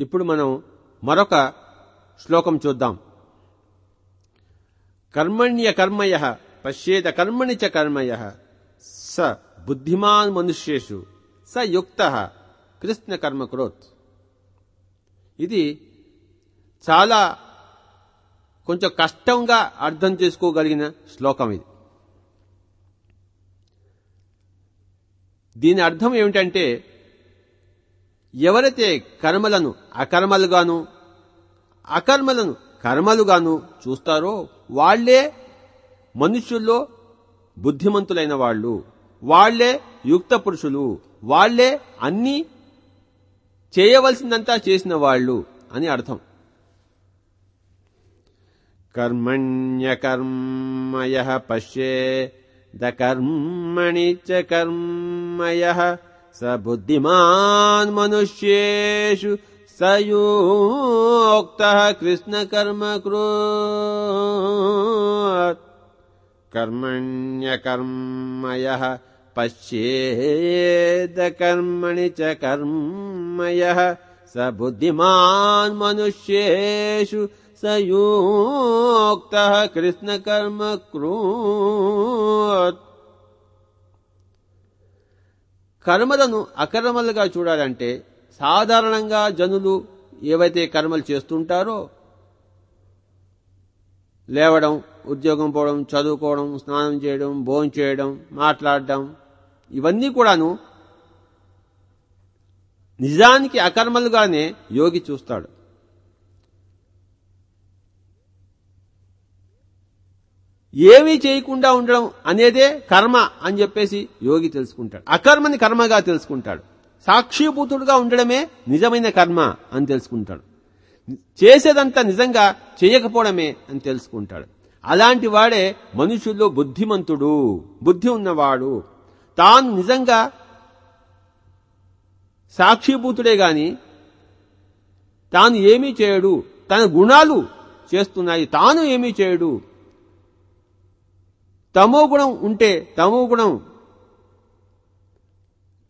ఇప్పుడు మనం మరొక శ్లోకం చూద్దాం. కర్మణ్య కర్మయ పశ్యేత కర్మణి చ కర్మయ స బుద్ధిమాన్ మనుష్యేషు స యుక్త కృష్ణ కర్మ క్రోత్. ఇది చాలా కొంచెం కష్టంగా అర్థం చేసుకోగలిగిన శ్లోకం ఇది. దీని అర్థం ఏమిటంటే ఎవరైతే కర్మలను అకర్మలుగాను అకర్మలను కర్మలుగాను చూస్తారో వాళ్ళే మనుష్యుల్లో బుద్ధిమంతులైన వాళ్ళు. వాళ్ళే యుక్త పురుషులు. వాళ్ళే అన్నీ చేయవలసిందంతా చేసిన వాళ్ళు అని అర్థం. కర్మణ్యకర్మయ పశ్యే దకర్మణి చ కర్మయ स बुद्धिमान् मनुष्येषु स यूक्तः कृष्णकर्म कृ कर्मण्यकर्म यः पश्येदकर्मणि च कर्म यः स बुद्धिमान् मनुष्येषु स यूक्तः कृष्णकर्म कृ కర్మలను అకర్మలుగా చూడాలంటే సాధారణంగా జనులు ఏవైతే కర్మలు చేస్తుంటారో లేవడం ఉద్యోగం పోవడం చదువుకోవడం స్నానం చేయడం భోజనం చేయడం మాట్లాడడం ఇవన్నీ కూడాను నిజానికి అకర్మలుగానే యోగి చూస్తాడు. ఏమీ చేయకుండా ఉండడం అనేదే కర్మ అని చెప్పేసి యోగి తెలుసుకుంటాడు. అకర్మని కర్మగా తెలుసుకుంటాడు. సాక్షిభూతుడుగా ఉండడమే నిజమైన కర్మ అని తెలుసుకుంటాడు. చేసేదంతా నిజంగా చేయకపోవడమే అని తెలుసుకుంటాడు. అలాంటి వాడే మనుషుల్లో బుద్ధిమంతుడు బుద్ధి ఉన్నవాడు. తాను నిజంగా సాక్షిభూతుడే గాని తాను ఏమీ చేయడు. తన గుణాలు చేస్తున్నాయి. తాను ఏమీ చేయడు. తమో గుణం ఉంటే తమో గుణం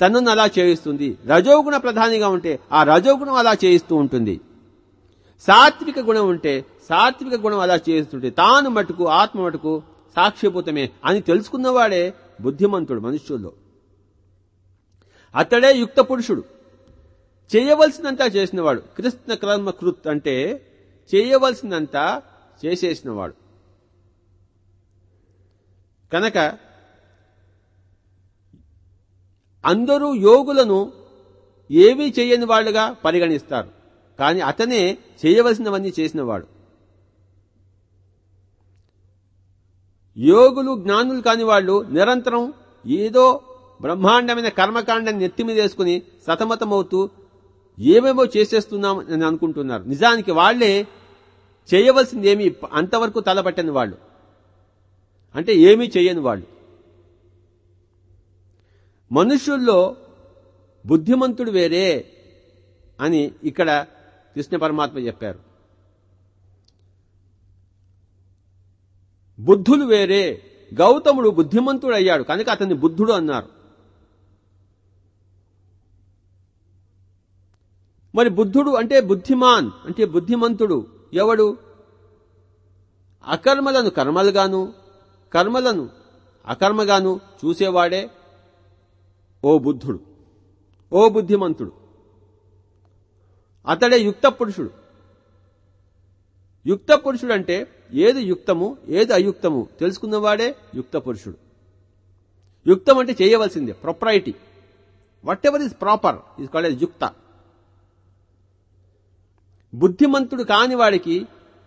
తనను అలా చేయిస్తుంది. రజోగుణ ప్రధానిగా ఉంటే ఆ రజోగుణం అలా చేయిస్తూ ఉంటుంది. సాత్విక గుణం ఉంటే సాత్విక గుణం అలా చేస్తుంటే తాను మటుకు ఆత్మ మటుకు సాక్ష్యభూతమే అని తెలుసుకున్నవాడే బుద్ధిమంతుడు మనుష్యుల్లో. అతడే యుక్త పురుషుడు. చేయవలసినంతా చేసినవాడు. కృష్ణ కర్మ కృత్ అంటే చేయవలసినంతా చేసేసినవాడు. కనుక అందరూ యోగులను ఏమీ చేయని వాళ్ళుగా పరిగణిస్తారు. కానీ అతనే చేయవలసినవన్నీ చేసినవాడు. యోగులు జ్ఞానులు కాని వాళ్ళు నిరంతరం ఏదో బ్రహ్మాండమైన కర్మకాండాన్ని నెత్తి మీద సతమతమవుతూ ఏమేమో చేసేస్తున్నాం అని అనుకుంటున్నారు. నిజానికి వాళ్ళే చేయవలసింది ఏమి అంతవరకు తలపట్టని వాళ్ళు. అంటే ఏమీ చేయని వాళ్ళు. మనుష్యుల్లో బుద్ధిమంతుడు వేరే అని ఇక్కడ కృష్ణ పరమాత్మ చెప్పారు. బుద్ధులు వేరే గౌతముడు బుద్ధిమంతుడు అయ్యాడు కనుక అతన్ని బుద్ధుడు అన్నారు. మరి బుద్ధుడు అంటే బుద్ధిమాన్ అంటే బుద్ధిమంతుడు ఎవడు? అకర్మలను కర్మలుగాను కర్మలను అకర్మగాను చూసేవాడే ఓ బుద్ధుడు ఓ బుద్ధిమంతుడు. అతడే యుక్త పురుషుడు యుక్త పురుషుడు అంటే ఏది యుక్తము ఏది అయుక్తము తెలుసుకున్నవాడే యుక్త పురుషుడు యుక్తం అంటే చేయవలసిందే propriety whatever is proper is called యుక్త బుద్ధిమంతుడు కాని వాడికి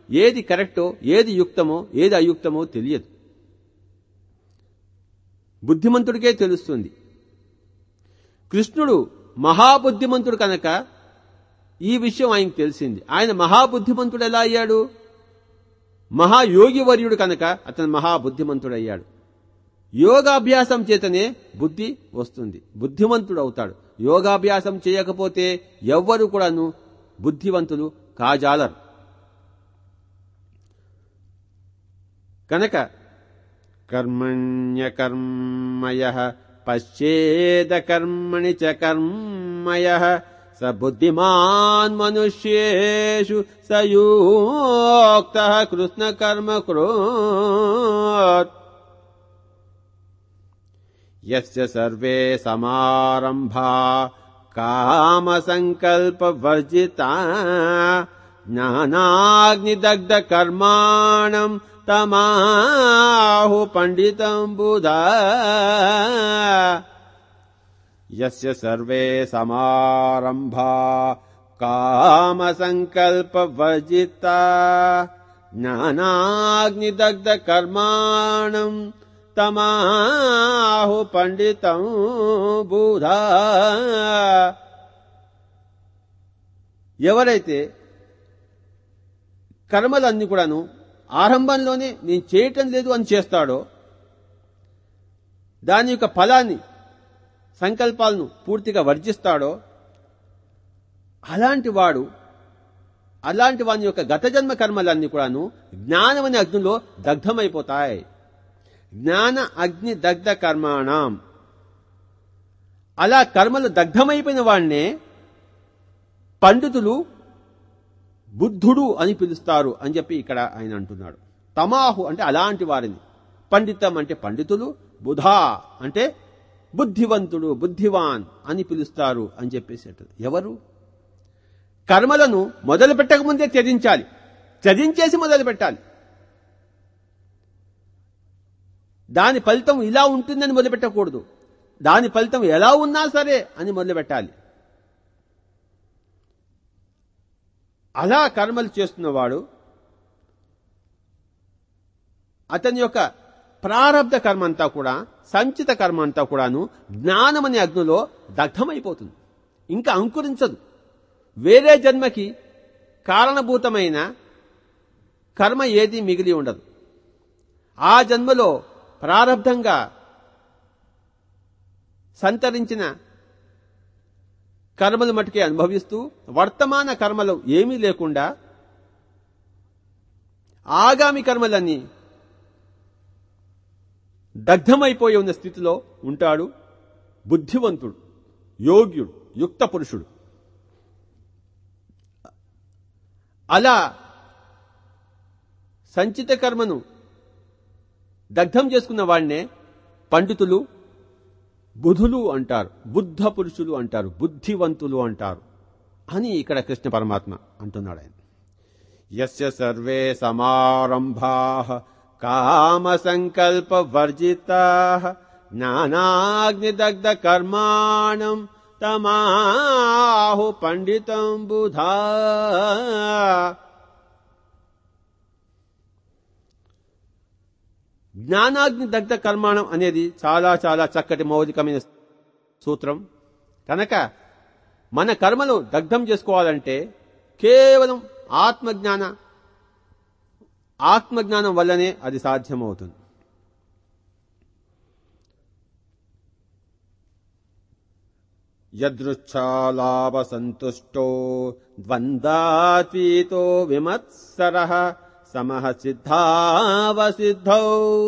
ఏది కరెక్టో ఏది యుక్తమో ఏది అయుక్తమో తెలియదు. బుద్ధిమంతుడికే తెలుస్తుంది. కృష్ణుడు మహాబుద్ధిమంతుడు కనుక ఈ విషయం ఆయనకు తెలిసింది. ఆయన మహాబుద్ధిమంతుడు ఎలా అయ్యాడు? మహాయోగి వర్యుడు కనుక అతను మహాబుద్ధిమంతుడు అయ్యాడు యోగాభ్యాసం చేతనే బుద్ధి వస్తుంది. బుద్ధిమంతుడు అవుతాడు. యోగాభ్యాసం చేయకపోతే ఎవ్వరు కూడాను బుద్ధివంతులు కాజాలరు. కనుక कर्मण्यकर्मयः पश्चेदकर्मणि च कर्मयः स बुद्धिमान् मनुष्येषु स योक्तः कृष्ण कर्म यस्य सर्वे समारम्भा कामसङ्कल्पवर्जिता ज्ञानाग्निदग्धकर्माणम् సంకల్ప వర్జిత జ్ఞానాగ్నిదగ్ధ కర్మాణం తమాహు పండితం బుధా యస్య సర్వే సమారంభా కామ సంకల్ప వర్జిత జ్ఞానాగ్నిదగ్ధ కర్మాణం తమాహు పండితం బుధా ఎవరైతే కర్మలన్నీ కూడాను ఆరంభంలోనే నేను చేయటం లేదు అని చేస్తాడో దాని యొక్క ఫలాన్ని సంకల్పాలను పూర్తిగా వర్జిస్తాడో అలాంటి వాడు అలాంటి వాని యొక్క గత జన్మ కర్మలన్నీ కూడాను జ్ఞానం అనే అగ్నిలో దగ్ధమైపోతాయి. జ్ఞాన అగ్ని దగ్ధ కర్మాణం. అలా కర్మలు దగ్ధమైపోయిన వాడినే పండితులు బుద్ధుడు అని పిలుస్తారు అని చెప్పి ఇక్కడ ఆయన అంటున్నాడు. తమాహు అంటే అలాంటి వారిని. పండితం అంటే పండితులు బుధా అంటే బుద్ధివంతుడు బుద్ధివాన్ అని పిలుస్తారు అని చెప్పేసి ఎవరు? కర్మలను మొదలు పెట్టకముందే త్యజించాలి. త్యజించేసి మొదలు పెట్టాలి. దాని ఫలితం ఇలా ఉంటుందని మొదలుపెట్టకూడదు దాని ఫలితం ఎలా ఉన్నా సరే అని మొదలుపెట్టాలి అలా కర్మలు చేస్తున్నవాడు అతని యొక్క ప్రారంధ కర్మ అంతా కూడా సంచిత కర్మ అంతా కూడాను జ్ఞానమనే అగ్నిలో దగ్ధమైపోతుంది. ఇంకా అంకురించదు. వేరే జన్మకి కారణభూతమైన కర్మ ఏది మిగిలి ఉండదు. ఆ జన్మలో ప్రారంధంగా సంతరించిన కర్మలు మటుకే అనుభవిస్తూ వర్తమాన కర్మలు ఏమీ లేకుండా ఆగామి కర్మలన్నీ దగ్ధమైపోయి ఉన్న స్థితిలో ఉంటాడు బుద్ధివంతుడు యోగ్యుడు యుక్త పురుషుడు. అలా సంచిత కర్మను దగ్ధం చేసుకున్న వాడినే పండితులు బుధులు అంటారు బుద్ధ పురుషులు అంటారు బుద్ధివంతులు అంటారు అని ఇక్కడ కృష్ణ పరమాత్మ అంటున్నాడు ఆయన. ఎస్య సర్వే సమారంభా కామ సంకల్ప వర్జిత జ్ఞానాగ్నిదగ్ధ కర్మాణం తమాహు పండితం బుధా జ్ఞానాగ్ని దగ్ధ కర్మాణం అనేది చాలా చాలా చక్కటి మౌలికమైన సూత్రం. కనుక మన కర్మలు దగ్ధం చేసుకోవాలంటే కేవలం ఆత్మజ్ఞాన ఆత్మజ్ఞానం వల్లనే అది సాధ్యమవుతుంది. యదృచ్ఛాలాభ సంతుష్టో ద్వంద్వాతీతో విమత్సర समः सिद्धावसिद्धौ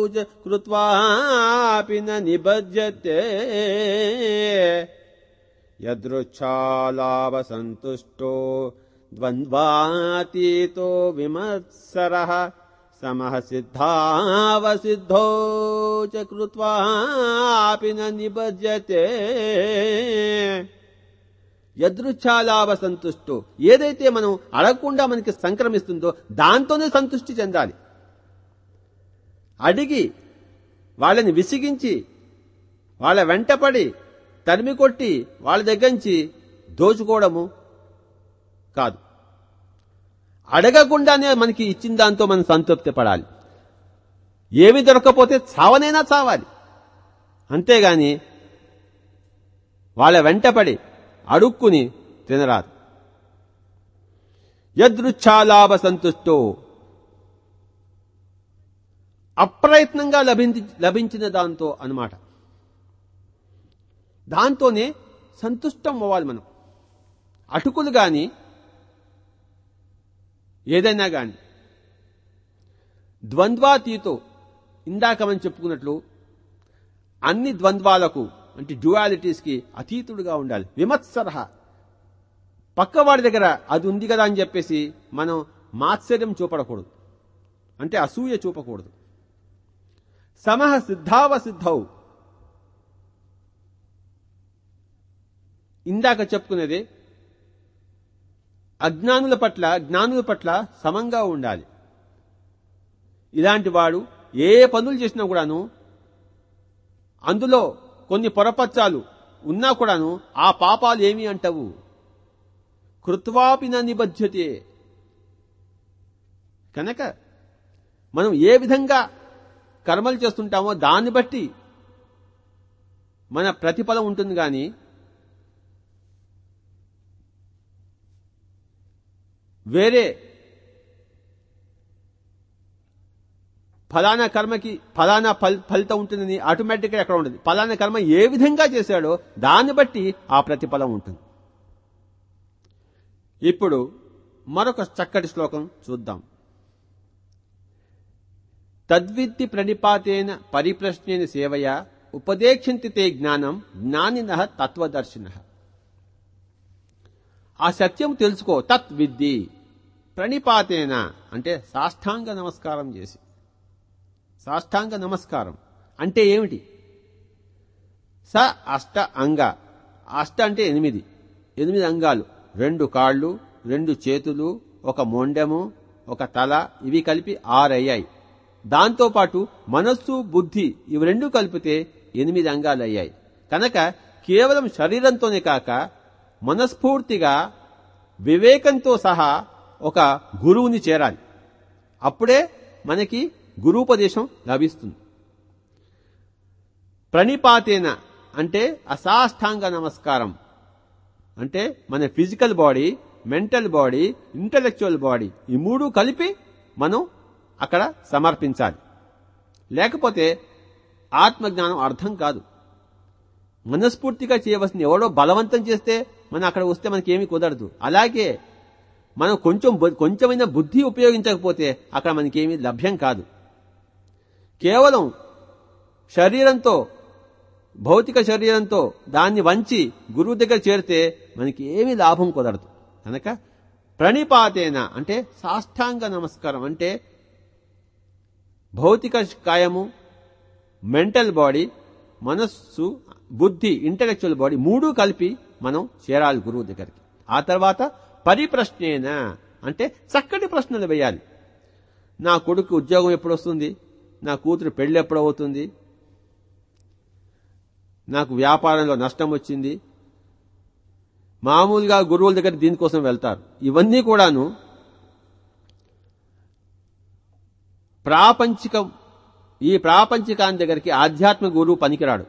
च कृत्वापि न निबध्यते। यदृच्छालावसन्तुष्टो द्वन्द्वातीतो विमत्सरः समः सिद्धावसिद्धौ च कृत्वापि न निबध्यते। యదృచ్ఛాలాభ సంతుష్టు ఏదైతే మనం అడగకుండా మనకి సంక్రమిస్తుందో దాంతోనే సంతృష్టి చెందాలి. అడిగి వాళ్ళని విసిగించి వాళ్ళ వెంటపడి తరిమి కొట్టి వాళ్ళ దగ్గర నుంచి దోచుకోవడము కాదు. అడగకుండానే మనకి ఇచ్చిన దాంతో మనం సంతృప్తి పడాలి ఏమి దొరకపోతే చావనైనా చావాలి. అంతేగాని వాళ్ళ వెంటపడి అడుక్కుని తినరాదు. యదృచ్ఛాలాభ సంతుష్టో. అప్రయత్నంగా లభించి లభించిన దాంతో అన్నమాట. దాంతోనే సంతుష్టం అవ్వాలి మనం. అటుకులు గాని ఏదైనా కానీ ద్వంద్వాతీతో ఇందాక మనం చెప్పుకున్నట్లు అన్ని ద్వంద్వాలకు అంటే డ్యువాలిటీస్కి అతీతుడుగా ఉండాలి. విమత్సర. పక్కవాడి దగ్గర అది ఉంది కదా అని చెప్పేసి మనం మాత్సర్యం చూపడకూడదు. అంటే అసూయ చూపకూడదు. సమహ సిద్ధావ సిద్ధౌ. ఇందాక చెప్పుకునేది అజ్ఞానుల పట్ల జ్ఞానుల పట్ల సమంగా ఉండాలి. ఇలాంటి వాడు ఏ పనులు చేసినా కూడాను అందులో కొన్ని పొరపచ్చాలు ఉన్నా కూడాను ఆ పాపాలు ఏమి అంటవు. కృత్వాపిన నిబధ్యతే. కనుక మనం ఏ విధంగా కర్మలు చేస్తుంటామో దాన్ని బట్టి మన ప్రతిఫలం ఉంటుంది కానీ వేరే ఫలానా కర్మకి ఫలానా ఫలితం ఉంటుందని ఆటోమేటిక్గా ఎక్కడ ఉండదు ఫలానా కర్మ ఏ విధంగా చేశాడో దాన్ని బట్టి ఆ ప్రతిఫలం ఉంటుంది. ఇప్పుడు మరొక చక్కటి శ్లోకం చూద్దాం. తద్విద్ది ప్రణిపాతేన పరిప్రశ్నేన సేవయ ఉపదేక్షింతి తే జ్ఞానం జ్ఞానిన తత్వదర్శిన. ఆ సత్యం తెలుసుకో తత్విద్ది ప్రణిపాతేన అంటే సాష్టాంగ నమస్కారం చేసి. సాష్టాంగ నమస్కారం. అంటే ఏమిటి? స అష్ట అంగ. అష్ట అంటే ఎనిమిది. ఎనిమిది అంగాలు. రెండు కాళ్ళు రెండు చేతులు ఒక మొండెము ఒక తల ఇవి కలిపి ఆరయ్యాయి. దాంతోపాటు మనస్సు బుద్ధి ఇవి రెండు కలిపితే ఎనిమిది అంగాలు అయ్యాయి కనుక కేవలం శరీరంతోనే కాక మనస్ఫూర్తిగా వివేకంతో సహా ఒక గురువుని చేరాలి. అప్పుడే మనకి గురూపదేశం లభిస్తుంది. ప్రణిపాతేన అంటే అసాష్టాంగ నమస్కారం. అంటే మన physical body mental body intellectual body ఈ మూడు కలిపి మనం అక్కడ సమర్పించాలి. లేకపోతే ఆత్మజ్ఞానం అర్థం కాదు. మనస్ఫూర్తిగా చేయవలసింది ఎవడో బలవంతం చేస్తే మనం అక్కడ వస్తే మనకేమీ కుదరదు. అలాగే మనం కొంచెం కొంచెమైనా బుద్ధి ఉపయోగించకపోతే అక్కడ మనకేమీ లభ్యం కాదు. కేవలం శరీరంతో భౌతిక శరీరంతో దాన్ని వంచి గురువు దగ్గర చేరితే మనకి ఏమీ లాభం కుదరదు. కనుక ప్రణిపాతేన అంటే సాష్టాంగ నమస్కారం అంటే భౌతిక కాయము మెంటల్ బాడీ మనస్సు బుద్ధి ఇంటలెక్చువల్ బాడీ మూడు కలిపి మనం చేరాలి గురువు దగ్గరికి. ఆ తర్వాత పరిప్రశ్నేన అంటే చక్కటి ప్రశ్నలు వేయాలి. నా కొడుకు ఉద్యోగం ఎప్పుడు వస్తుంది? నా కూతురు పెళ్ళి ఎప్పుడు అవుతుంది నాకు వ్యాపారంలో నష్టం వచ్చింది. మామూలుగా గురువుల దగ్గర దీనికోసం వెళ్తారు. ఇవన్నీ కూడాను ప్రాపంచికం ఈ ప్రాపంచికాన్ని దగ్గరికి ఆధ్యాత్మిక గురువు పనికిరాడు.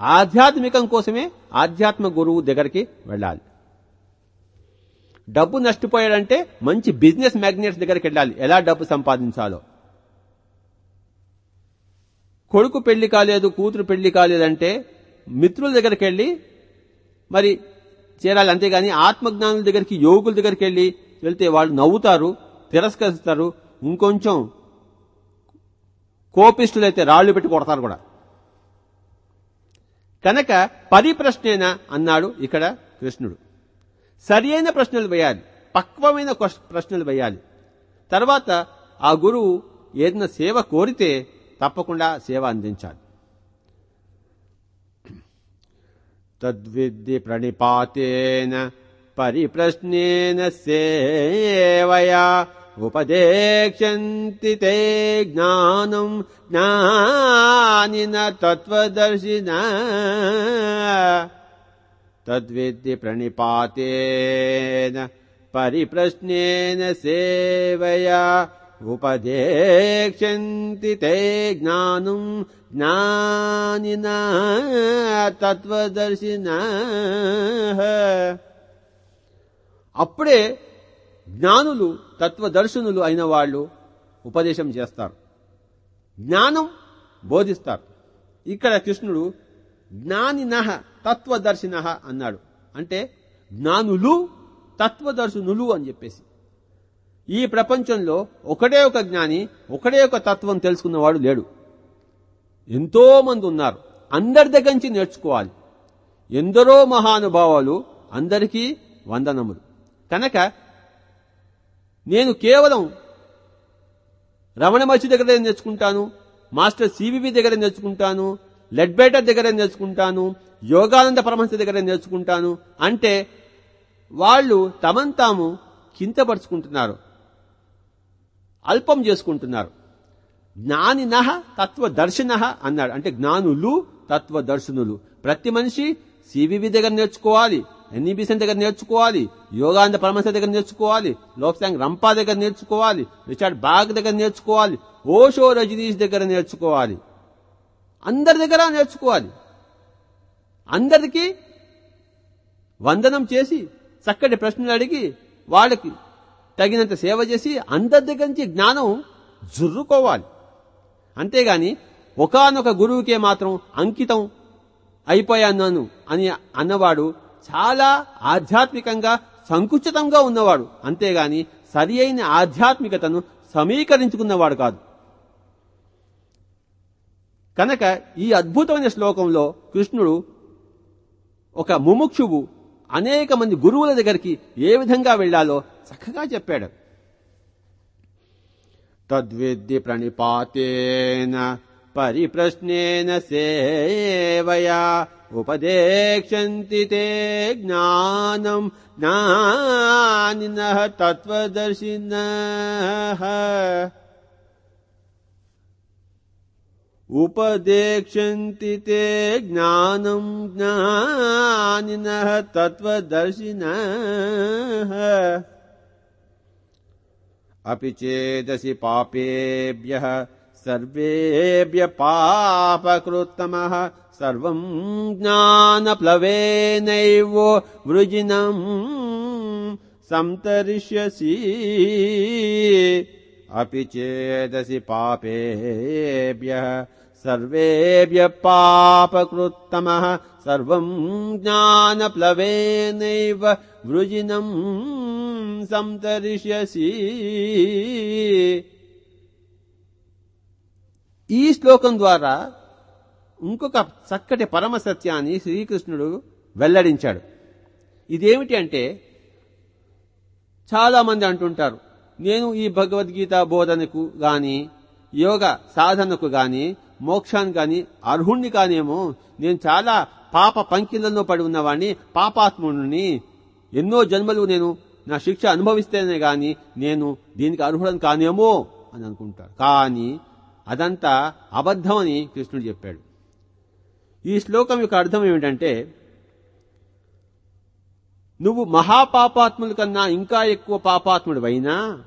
ఆధ్యాత్మికం కోసమే ఆధ్యాత్మిక గురువు దగ్గరికి వెళ్ళాలి. డబ్బు నష్టపోయాడంటే మంచి బిజినెస్ మ్యాగ్నెట్స్ దగ్గరికి వెళ్ళాలి. ఎలా డబ్బు సంపాదించాలో. కొడుకు పెళ్ళి కాలేదు కూతురు పెళ్ళి కాలేదంటే మిత్రుల దగ్గరికి వెళ్ళి మరి చేరాలి అంతేగాని ఆత్మజ్ఞానుల దగ్గరికి యోగుల దగ్గరికి వెళ్ళి వెళ్తే వాళ్ళు నవ్వుతారు తిరస్కరిస్తారు ఇంకొంచెం కోపిష్ఠులైతే రాళ్ళు పెట్టి కొడతారు కూడా. కనుక పరిప్రశ్నేన అన్నాడు ఇక్కడ కృష్ణుడు. సరి అయిన ప్రశ్నలు వేయాలి పక్వమైన ప్రశ్నలు వేయాలి. తర్వాత ఆ గురువు ఏదైనా సేవ కోరితే తప్పకుండా సేవ అందించాలి. తద్విద్ది ప్రణిపాతేన పరిప్రశ్నేన సేవయా ఉపదేక్షంతి తే జ్ఞానం జ్ఞానిన తత్వదర్శిన. తద్విద్ది ప్రణిపాతేన పరిప్రశ్నేన సేవయా ఉపదేక్షంతి తే జ్ఞానం జ్ఞానిన తత్వదర్శిన. అప్పుడే జ్ఞానులు తత్వదర్శనులు అయిన వాళ్ళు ఉపదేశం చేస్తారు. జ్ఞానం బోధిస్తారు. ఇక్కడ కృష్ణుడు జ్ఞానిన తత్వదర్శిన అన్నాడు. అంటే జ్ఞానులు తత్వదర్శనులు అని చెప్పేసి. ఈ ప్రపంచంలో ఒకడే ఒక జ్ఞాని ఒకడే ఒక తత్వం తెలుసుకున్నవాడు లేడు. ఎంతో మంది ఉన్నారు. అందరి దగ్గర నుంచి నేర్చుకోవాలి. ఎందరో మహానుభావాలు అందరికీ వందనములు. కనుక నేను కేవలం రమణ మహర్షి దగ్గర నేర్చుకుంటాను మాస్టర్ సివివి దగ్గర నేర్చుకుంటాను లెడ్బేటర్ దగ్గర నేర్చుకుంటాను యోగానంద పరమహంస దగ్గర నేర్చుకుంటాను అంటే వాళ్ళు తమను తాము కింతపరుచుకుంటున్నారు అల్పం చేసుకుంటున్నారు. జ్ఞానిన తత్వదర్శిన అన్నాడు. అంటే జ్ఞానులు తత్వదర్శనులు. ప్రతి మనిషి సివివి దగ్గర నేర్చుకోవాలి ఎన్ఈబిసన్ దగ్గర నేర్చుకోవాలి యోగానంద పరమహంస దగ్గర నేర్చుకోవాలి లోక్సాంగ్ రంపా దగ్గర నేర్చుకోవాలి రిచార్డ్ బాగ్ దగ్గర నేర్చుకోవాలి ఓషో రజనీష్ దగ్గర నేర్చుకోవాలి. అందరి దగ్గర నేర్చుకోవాలి. అందరికీ వందనం చేసి చక్కటి ప్రశ్నలు అడిగి వాళ్ళకి తగినంత సేవ చేసి అందరి దగ్గర నుంచి జ్ఞానం జుర్రుకోవాలి. అంతేగాని ఒకనొక గురువుకే మాత్రం అంకితం అయిపోయాను అని అన్నవాడు చాలా ఆధ్యాత్మికంగా సంకుచితంగా ఉన్నవాడు. అంతేగాని సరి అయిన ఆధ్యాత్మికతను సమీకరించుకున్నవాడు కాదు. కనుక ఈ అద్భుతమైన శ్లోకంలో కృష్ణుడు ఒక ముముక్షువు అనేక మంది గురువుల దగ్గరికి ఏ విధంగా వెళ్ళాలో చక్కగా చెప్పాడు. తద్విద్ది ప్రణిపాతేన పరిప్రశ్నేన సేవయా ఉపదేక్షంతి తే జ్ఞానం జ్ఞానిన తత్వదర్శిన उपदेक्षन्ति ते ज्ञानम् ज्ञानिनः तत्त्वदर्शिनः। अपि चेदसि पापेभ्यः सर्वेभ्य पापकृत्तमः सर्वम् ज्ञानप्लवेनैव वृजिनम् सन्तरिष्यसि अपि चेदसि पापेभ्यः सर्वेभ्य पापकृत्तमः सर्वम् ज्ञानप्लवेनैव వృజినం సంతరిష్యసి ఈ శ్లోకం ద్వారా ఇంకొక చక్కటి పరమ సత్యాన్ని శ్రీకృష్ణుడు వెల్లడించాడు ఇదేమిటి అంటే చాలా మంది అంటుంటారు నేను ఈ భగవద్గీత బోధనకు గాని యోగ సాధనకు గాని మోక్షాన్ని కానీ అర్హుణ్ణి కానేమో నేను చాలా పాప పంకిలలో పడి ఉన్నవాణ్ణి పాపాత్ముడిని. ఎన్నో జన్మలు నేను నా శిక్ష అనుభవిస్తేనే గాని నేను దీనికి అర్హుడని కానేమో అని అనుకుంటాడు. కానీ అదంతా అబద్ధమని కృష్ణుడు చెప్పాడు. ఈ శ్లోకం యొక్క అర్థం ఏమిటంటే నువ్వు మహాపాపాత్ముల కన్నా ఇంకా ఎక్కువ పాపాత్ముడు అయినా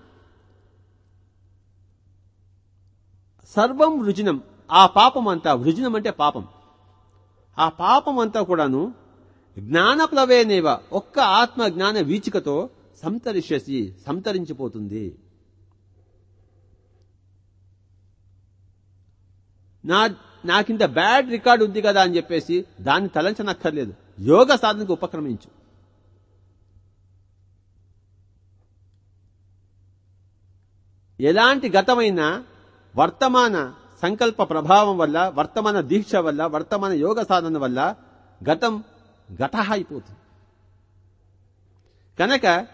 సర్వం రుచినం ఆ పాపం అంతా వృజనం అంటే పాపం. ఆ పాపం అంతా కూడాను జ్ఞానప్లవేనేవ ఒక్క ఆత్మ జ్ఞాన వీచికతో సంతరిషసి సంతరించిపోతుంది. నా నాకింత బ్యాడ్ రికార్డు ఉంది కదా అని చెప్పేసి దాన్ని తలంచనక్కర్లేదు. యోగ సాధనకు ఉపక్రమించు. ఎలాంటి గతమైన వర్తమాన సంకల్ప ప్రభావం వల్ల వర్తమాన దీక్ష వల్ల వర్తమాన యోగ సాధన వల్ల గతం గత అయిపోతుంది కనుక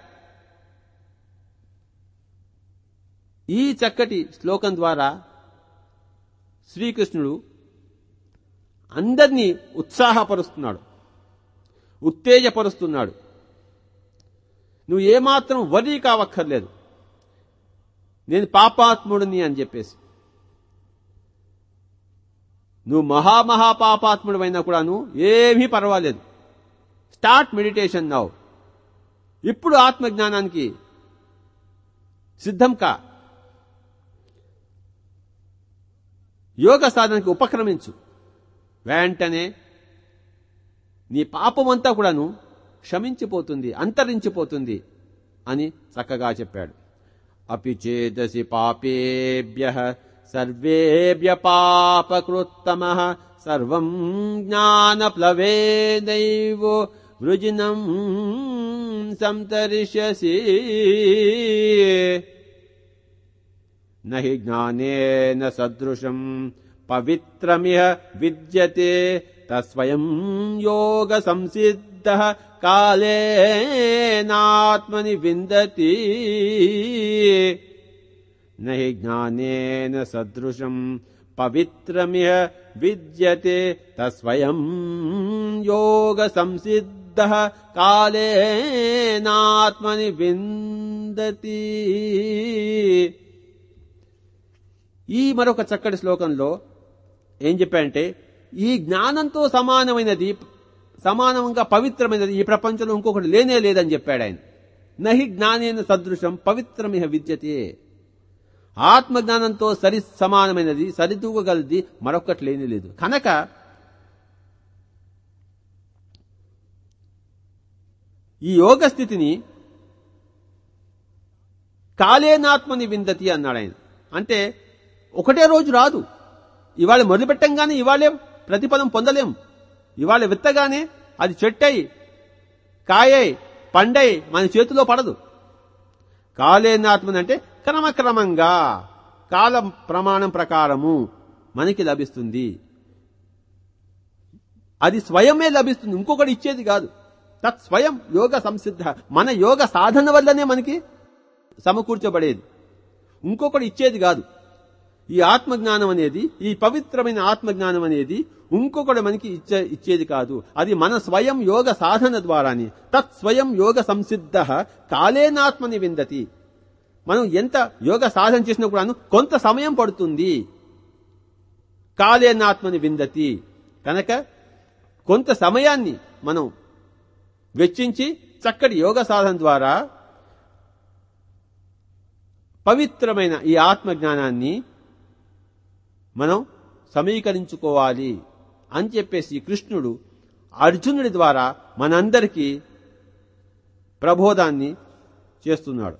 ఈ చక్కటి శ్లోకం ద్వారా శ్రీకృష్ణుడు అందరినీ ఉత్సాహపరుస్తున్నాడు. ఉత్తేజపరుస్తున్నాడు. నువ్వు ఏమాత్రం వరి కావక్కర్లేదు. నేను పాపాత్ముడిని అని చెప్పేసి. నువ్వు మహామహాపాపాత్ముడు అయినా కూడాను ఏమీ పర్వాలేదు. Start meditation now. ఇప్పుడు ఆత్మజ్ఞానానికి సిద్ధం కా. యోగ సాధనకి ఉపక్రమించు. వెంటనే నీ పాపమంతా కూడాను క్షమించిపోతుంది అంతరించిపోతుంది అని చక్కగా చెప్పాడు. అపి చేదసి పాపేభ్య सर्वे व्यपापकृत्तमः सर्वम् ज्ञानप्लवेनैव वृजिनम् संतरिष्यसि। न हि ज्ञानेन सदृशम् पवित्रमिह विद्यते तस्वयम् योगसंसिद्धः कालेनात्मनि विन्दति। నహి జ్ఞానేన సదృశం పవిత్రమిహ విద్యతే తస్వయం యోగ సంసిద్ధ కాలేనాత్మని విందతి. ఈ మరొక చక్కటి శ్లోకంలో ఏం చెప్పాడంటే ఈ జ్ఞానంతో సమానమైనది సమానంగా పవిత్రమైనది ఈ ప్రపంచంలో ఇంకొకటి లేనే లేదని చెప్పాడు ఆయన. నహి జ్ఞానేన సదృశం పవిత్రమిహ విద్యతే. ఆత్మజ్ఞానంతో సరి సమానమైనది సరితూగగలది మరొకటి లేని లేదు. కనుక ఈ యోగ స్థితిని కాలేనాత్మని విందతి అన్నాడు ఆయన. అంటే ఒకటే రోజు రాదు. ఇవాళ మొదలుపెట్టంగానే ఇవాళే ప్రతిఫలం పొందలేం. ఇవాళ విత్తగానే అది చెట్టై కాయై పండై మన చేతిలో పడదు. కాలేనాత్మని అంటే క్రమక్రమంగా కాల ప్రమాణం ప్రకారము మనకి లభిస్తుంది. అది స్వయమే లభిస్తుంది. ఇంకొకటి ఇచ్చేది కాదు. తత్ స్వయం యోగ సంసిద్ధ మన యోగ సాధన వల్లనే మనకి సమకూర్చబడేది. ఇంకొకటి ఇచ్చేది కాదు. ఈ ఆత్మజ్ఞానం అనేది ఈ పవిత్రమైన ఆత్మజ్ఞానం అనేది ఇంకొకటి మనకి ఇచ్చే ఇచ్చేది కాదు. అది మన స్వయం యోగ సాధన ద్వారానే. తత్ స్వయం యోగ సంసిద్ధ కాలేనాత్మని విందతి. మనం ఎంత యోగ సాధన చేసినా కూడాను కొంత సమయం పడుతుంది. కాలేనాత్మని విందతి. కనుక కొంత సమయాన్ని మనం వెచ్చించి చక్కటి యోగ సాధన ద్వారా పవిత్రమైన ఈ ఆత్మజ్ఞానాన్ని మనం సమీకరించుకోవాలి అని చెప్పేసి కృష్ణుడు అర్జునుడి ద్వారా మనందరికీ ప్రబోధాన్ని చేస్తున్నాడు.